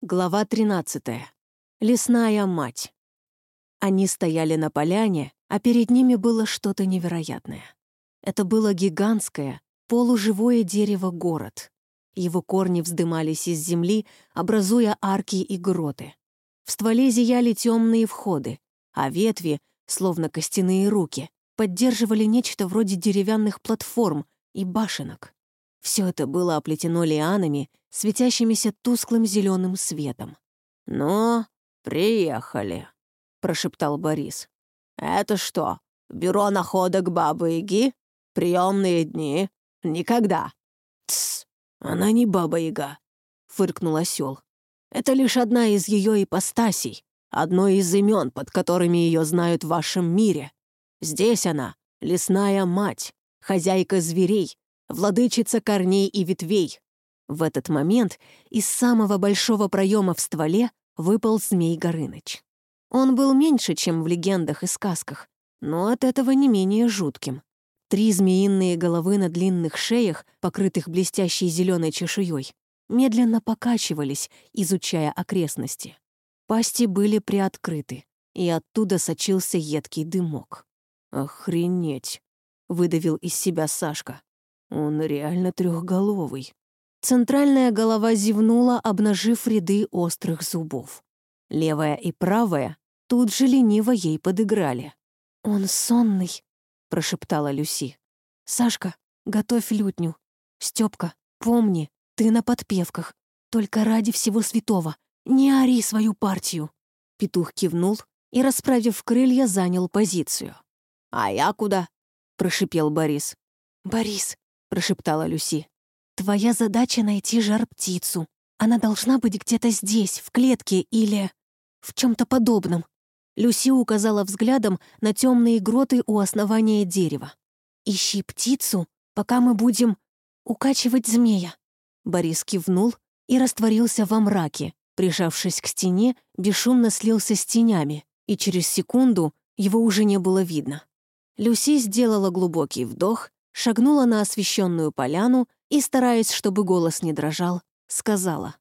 Глава 13. Лесная мать. Они стояли на поляне, а перед ними было что-то невероятное. Это было гигантское, полуживое дерево-город. Его корни вздымались из земли, образуя арки и гроты. В стволе зияли темные входы, а ветви, словно костяные руки, поддерживали нечто вроде деревянных платформ и башенок. Все это было оплетено лианами, светящимися тусклым зеленым светом. «Ну, приехали», — прошептал Борис. «Это что, бюро находок Бабы-Яги? Приемные дни? Никогда». «Тсс, она не Баба-Яга», — фыркнул осел. «Это лишь одна из ее ипостасей, одно из имен, под которыми ее знают в вашем мире. Здесь она — лесная мать, хозяйка зверей, владычица корней и ветвей. В этот момент из самого большого проема в стволе выпал Змей Горыныч. Он был меньше, чем в легендах и сказках, но от этого не менее жутким. Три змеиные головы на длинных шеях, покрытых блестящей зеленой чешуей, медленно покачивались, изучая окрестности. Пасти были приоткрыты, и оттуда сочился едкий дымок. «Охренеть!» — выдавил из себя Сашка. Он реально трехголовый. Центральная голова зевнула, обнажив ряды острых зубов. Левая и правая тут же лениво ей подыграли. «Он сонный», — прошептала Люси. «Сашка, готовь лютню. Стёпка, помни, ты на подпевках. Только ради всего святого, не ори свою партию». Петух кивнул и, расправив крылья, занял позицию. «А я куда?» — прошипел Борис. «Борис, — прошептала Люси. «Твоя задача — найти жар-птицу. Она должна быть где-то здесь, в клетке или в чем то подобном». Люси указала взглядом на темные гроты у основания дерева. «Ищи птицу, пока мы будем укачивать змея». Борис кивнул и растворился во мраке, прижавшись к стене, бесшумно слился с тенями, и через секунду его уже не было видно. Люси сделала глубокий вдох шагнула на освещенную поляну и, стараясь, чтобы голос не дрожал, сказала.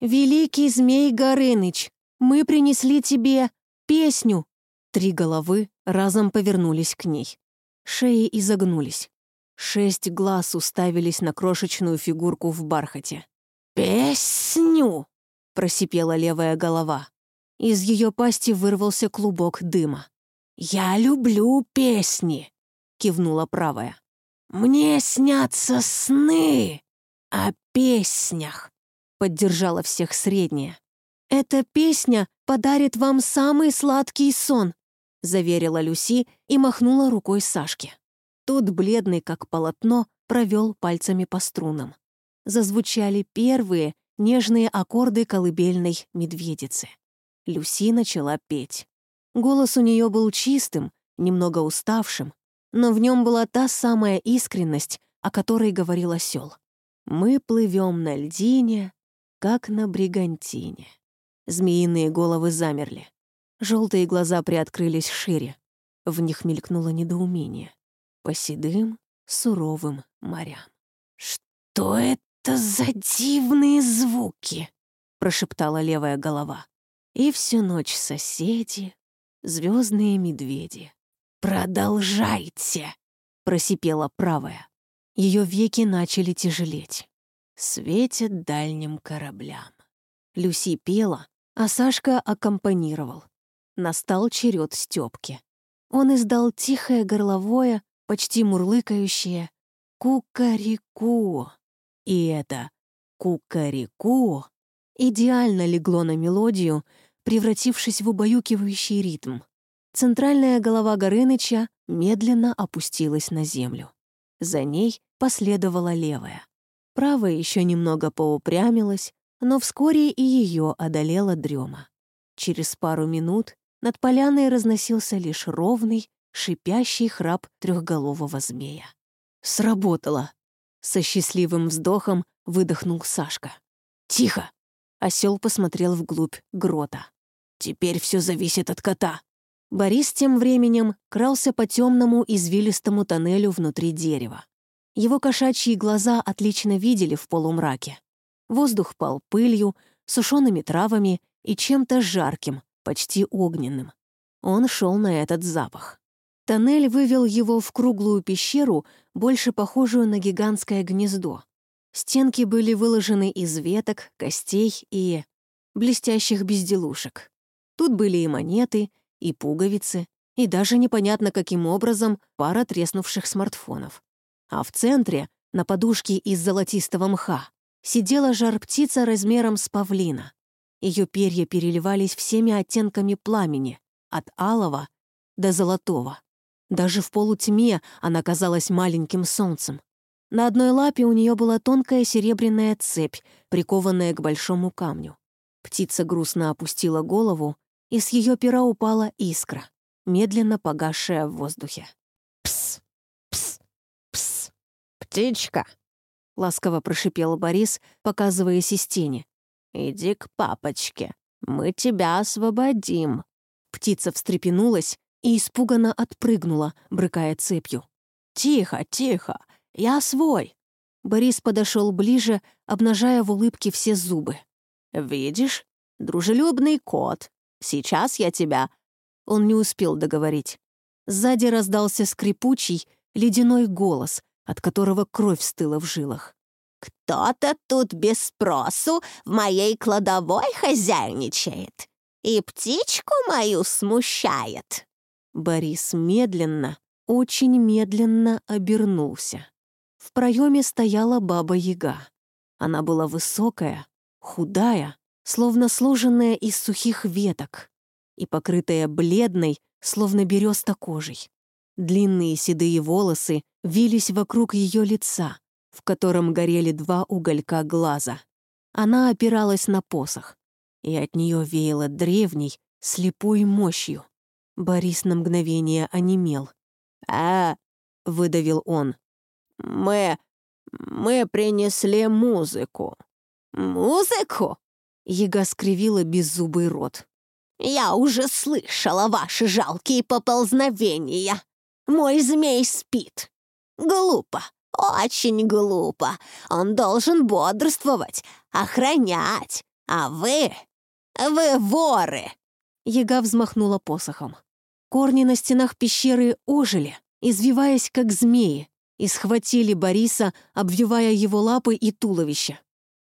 «Великий змей Горыныч, мы принесли тебе песню!» Три головы разом повернулись к ней. Шеи изогнулись. Шесть глаз уставились на крошечную фигурку в бархате. «Песню!» — просипела левая голова. Из ее пасти вырвался клубок дыма. «Я люблю песни!» — кивнула правая. «Мне снятся сны о песнях», — поддержала всех средняя. «Эта песня подарит вам самый сладкий сон», — заверила Люси и махнула рукой Сашке. Тот, бледный как полотно, провел пальцами по струнам. Зазвучали первые нежные аккорды колыбельной медведицы. Люси начала петь. Голос у нее был чистым, немного уставшим, но в нем была та самая искренность, о которой говорил осел. «Мы плывем на льдине, как на бригантине». Змеиные головы замерли. Желтые глаза приоткрылись шире. В них мелькнуло недоумение. По седым, суровым морям. «Что это за дивные звуки?» — прошептала левая голова. И всю ночь соседи, звездные медведи, «Продолжайте!» — просипела правая. Ее веки начали тяжелеть. Светят дальним кораблям. Люси пела, а Сашка аккомпанировал. Настал черед Стёпки. Он издал тихое горловое, почти мурлыкающее «Кукареку». И это «Кукареку» идеально легло на мелодию, превратившись в убаюкивающий ритм. Центральная голова Горыныча медленно опустилась на землю. За ней последовала левая. Правая еще немного поупрямилась, но вскоре и ее одолела дрема. Через пару минут над поляной разносился лишь ровный, шипящий храп трехголового змея. «Сработало!» — со счастливым вздохом выдохнул Сашка. «Тихо!» — осел посмотрел вглубь грота. «Теперь все зависит от кота!» Борис тем временем крался по темному извилистому тоннелю внутри дерева. Его кошачьи глаза отлично видели в полумраке. Воздух пал пылью, сушеными травами и чем-то жарким, почти огненным. Он шел на этот запах. Тоннель вывел его в круглую пещеру, больше похожую на гигантское гнездо. Стенки были выложены из веток, костей и блестящих безделушек. Тут были и монеты, и пуговицы, и даже непонятно каким образом пара треснувших смартфонов. А в центре, на подушке из золотистого мха, сидела жар-птица размером с павлина. Ее перья переливались всеми оттенками пламени, от алого до золотого. Даже в полутьме она казалась маленьким солнцем. На одной лапе у нее была тонкая серебряная цепь, прикованная к большому камню. Птица грустно опустила голову, и с ее пера упала искра, медленно погасшая в воздухе. «Пс! Пс! Пс! Птичка!» — ласково прошипел Борис, показываясь из тени. «Иди к папочке, мы тебя освободим». Птица встрепенулась и испуганно отпрыгнула, брыкая цепью. «Тихо, тихо, я свой!» Борис подошел ближе, обнажая в улыбке все зубы. «Видишь? Дружелюбный кот. Сейчас я тебя...» Он не успел договорить. Сзади раздался скрипучий, ледяной голос, от которого кровь стыла в жилах. «Кто-то тут без спросу в моей кладовой хозяйничает и птичку мою смущает». Борис медленно, очень медленно обернулся. В проеме стояла баба-яга. Она была высокая, худая, словно сложенная из сухих веток, и покрытая бледной, словно береста кожей. Длинные седые волосы вились вокруг ее лица, в котором горели два уголька глаза. Она опиралась на посох, и от нее веяло древней, слепой мощью. Борис на мгновение онемел. «А!» — выдавил он. «Мы... мы принесли музыку». «Музыку?» — Яга скривила беззубый рот. «Я уже слышала ваши жалкие поползновения. Мой змей спит. Глупо, очень глупо. Он должен бодрствовать, охранять. А вы... вы воры!» Яга взмахнула посохом. Корни на стенах пещеры ожили, извиваясь как змеи, и схватили Бориса, обвивая его лапы и туловище.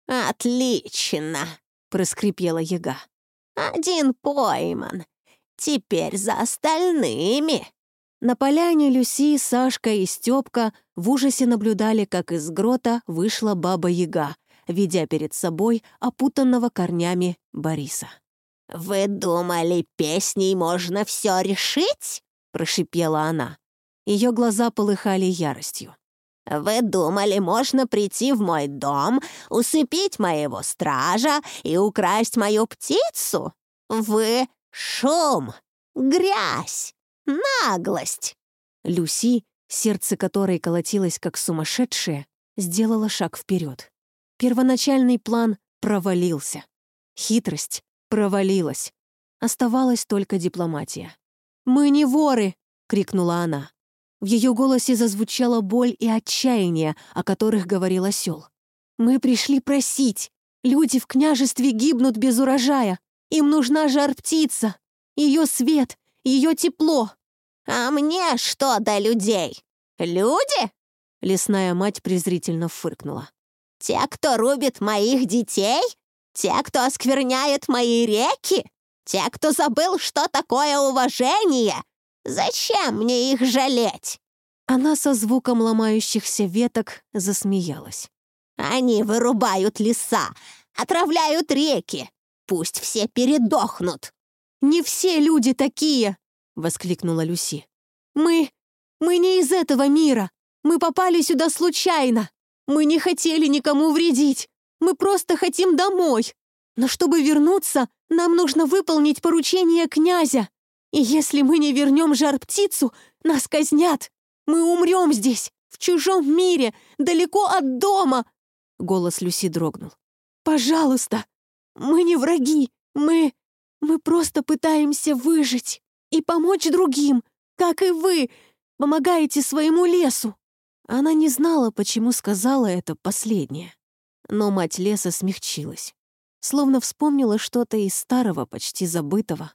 «Отлично!» — проскрипела яга. «Один пойман. Теперь за остальными!» На поляне Люси, Сашка и Стёпка в ужасе наблюдали, как из грота вышла баба-яга, ведя перед собой опутанного корнями Бориса. «Вы думали, песней можно все решить?» — прошипела она. Ее глаза полыхали яростью. «Вы думали, можно прийти в мой дом, усыпить моего стража и украсть мою птицу? Вы — шум, грязь, наглость!» Люси, сердце которой колотилось как сумасшедшее, сделала шаг вперед. Первоначальный план провалился. Хитрость провалилась. Оставалась только дипломатия. «Мы не воры!» — крикнула она. В ее голосе зазвучала боль и отчаяние, о которых говорил осел. «Мы пришли просить. Люди в княжестве гибнут без урожая. Им нужна жар-птица, ее свет, ее тепло». «А мне что до людей? Люди?» Лесная мать презрительно фыркнула. «Те, кто рубит моих детей? Те, кто оскверняет мои реки? Те, кто забыл, что такое уважение? Зачем мне их жалеть?» Она со звуком ломающихся веток засмеялась. «Они вырубают леса, отравляют реки. Пусть все передохнут». «Не все люди такие!» — воскликнула Люси. «Мы... мы не из этого мира. Мы попали сюда случайно. Мы не хотели никому вредить. Мы просто хотим домой. Но чтобы вернуться, нам нужно выполнить поручение князя. И если мы не вернем жар-птицу, нас казнят. Мы умрем здесь, в чужом мире, далеко от дома!» Голос Люси дрогнул. «Пожалуйста, мы не враги, мы... мы просто пытаемся выжить и помочь другим, как и вы помогаете своему лесу». Она не знала, почему сказала это последнее. Но мать леса смягчилась. словно вспомнила что-то из старого, почти забытого.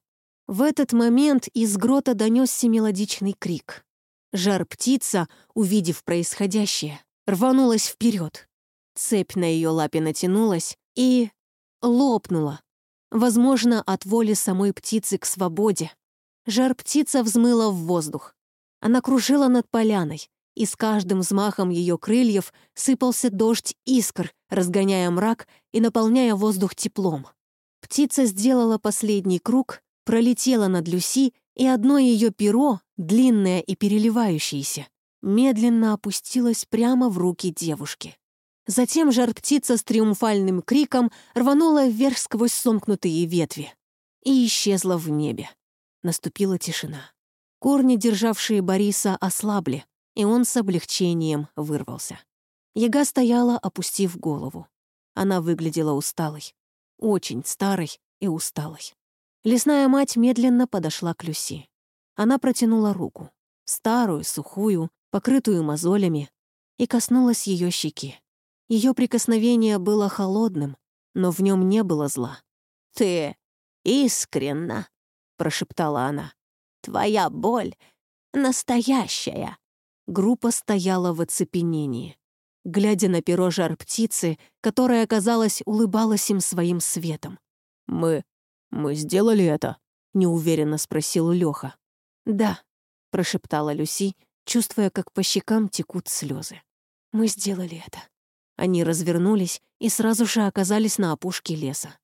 В этот момент из грота донесся мелодичный крик. Жар-птица, увидев происходящее, рванулась вперед. Цепь на ее лапе натянулась и... лопнула. Возможно, от воли самой птицы к свободе. Жар-птица взмыла в воздух. Она кружила над поляной, и с каждым взмахом ее крыльев сыпался дождь искр, разгоняя мрак и наполняя воздух теплом. Птица сделала последний круг, пролетела над Люси, и одно ее перо, длинное и переливающееся, медленно опустилось прямо в руки девушки. Затем жар-птица с триумфальным криком рванула вверх сквозь сомкнутые ветви и исчезла в небе. Наступила тишина. Корни, державшие Бориса, ослабли, и он с облегчением вырвался. Яга стояла, опустив голову. Она выглядела усталой. Очень старой и усталой. Лесная мать медленно подошла к Люси. Она протянула руку, старую, сухую, покрытую мозолями, и коснулась ее щеки. Ее прикосновение было холодным, но в нем не было зла. «Ты искренна», — прошептала она. «Твоя боль настоящая». Группа стояла в оцепенении. Глядя на перо жар птицы, которая, казалось, улыбалась им своим светом. «Мы... мы сделали это?» — неуверенно спросил Лёха. «Да», — прошептала Люси, чувствуя, как по щекам текут слезы. «Мы сделали это». Они развернулись и сразу же оказались на опушке леса.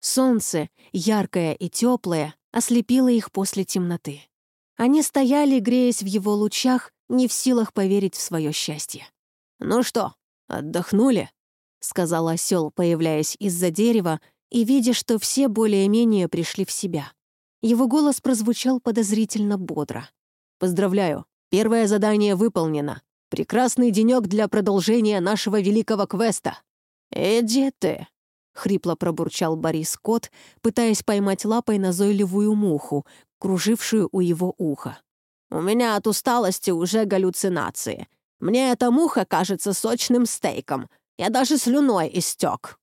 Солнце, яркое и теплое, ослепило их после темноты. Они стояли, греясь в его лучах, не в силах поверить в свое счастье. «Ну что, отдохнули?» — сказал осел, появляясь из-за дерева и видя, что все более-менее пришли в себя. Его голос прозвучал подозрительно бодро. «Поздравляю, первое задание выполнено. Прекрасный денек для продолжения нашего великого квеста. «Иди ты», — хрипло пробурчал Борис Кот, пытаясь поймать лапой назойливую муху, кружившую у его уха. «У меня от усталости уже галлюцинации. Мне эта муха кажется сочным стейком. Я даже слюной истек.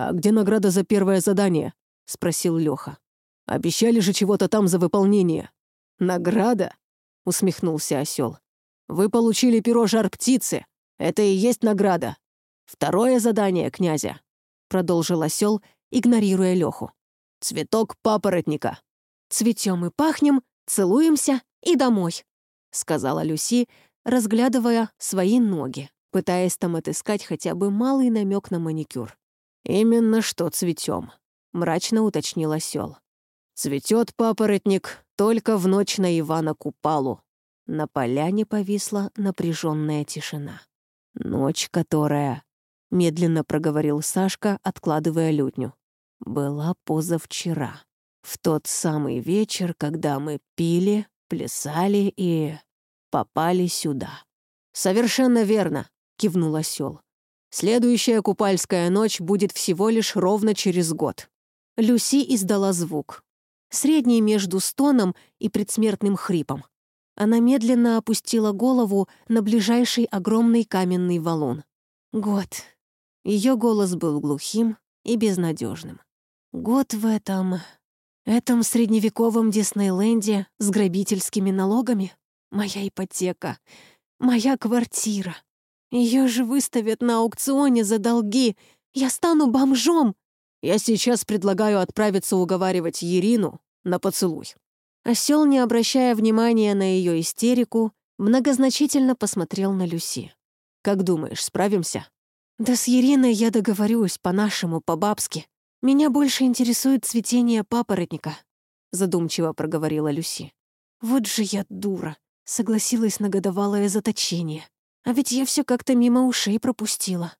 «А где награда за первое задание?» — спросил Леха. «Обещали же чего-то там за выполнение». «Награда?» — усмехнулся осел. Вы получили перо жар-птицы. Это и есть награда. Второе задание князя», — продолжил осел, игнорируя Леху. «Цветок папоротника». «Цветем и пахнем, целуемся и домой», — сказала Люси, разглядывая свои ноги, пытаясь там отыскать хотя бы малый намек на маникюр. «Именно что цветем», — мрачно уточнил осел. «Цветет папоротник только в ночь на Ивана Купалу. На поляне повисла напряженная тишина. «Ночь, которая...» — медленно проговорил Сашка, откладывая лютню. «Была позавчера. В тот самый вечер, когда мы пили, плясали и... попали сюда». «Совершенно верно», — кивнул осел. «Следующая купальская ночь будет всего лишь ровно через год». Люси издала звук. Средний между стоном и предсмертным хрипом. Она медленно опустила голову на ближайший огромный каменный валун. Год. Ее голос был глухим и безнадежным. Год в этом... этом средневековом Диснейленде с грабительскими налогами? Моя ипотека. Моя квартира. Ее же выставят на аукционе за долги. Я стану бомжом. Я сейчас предлагаю отправиться уговаривать Ирину на поцелуй. Осел, не обращая внимания на ее истерику, многозначительно посмотрел на Люси. «Как думаешь, справимся?» «Да с Ериной я договорюсь, по-нашему, по-бабски. Меня больше интересует цветение папоротника», — задумчиво проговорила Люси. «Вот же я дура!» — согласилась на годовалое заточение. А ведь я все как-то мимо ушей пропустила.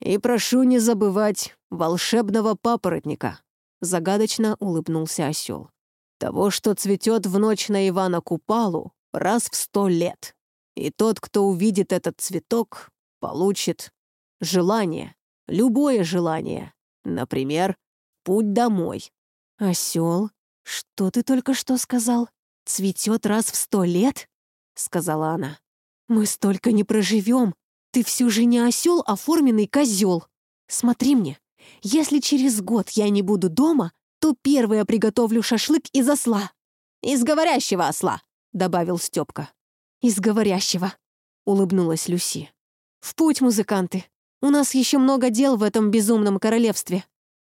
«И прошу не забывать волшебного папоротника», — загадочно улыбнулся осел. Того, что цветет в ночь на Ивана Купалу раз в сто лет. И тот, кто увидит этот цветок, получит желание, любое желание. Например, путь домой. Осел, что ты только что сказал? Цветет раз в сто лет? Сказала она. Мы столько не проживем. Ты все же не осел, а форменный козел. Смотри мне, Если через год я не буду дома, то первое приготовлю шашлык из осла». «Из говорящего осла», — добавил Степка. «Из говорящего», — улыбнулась Люси. «В путь, музыканты. У нас еще много дел в этом безумном королевстве».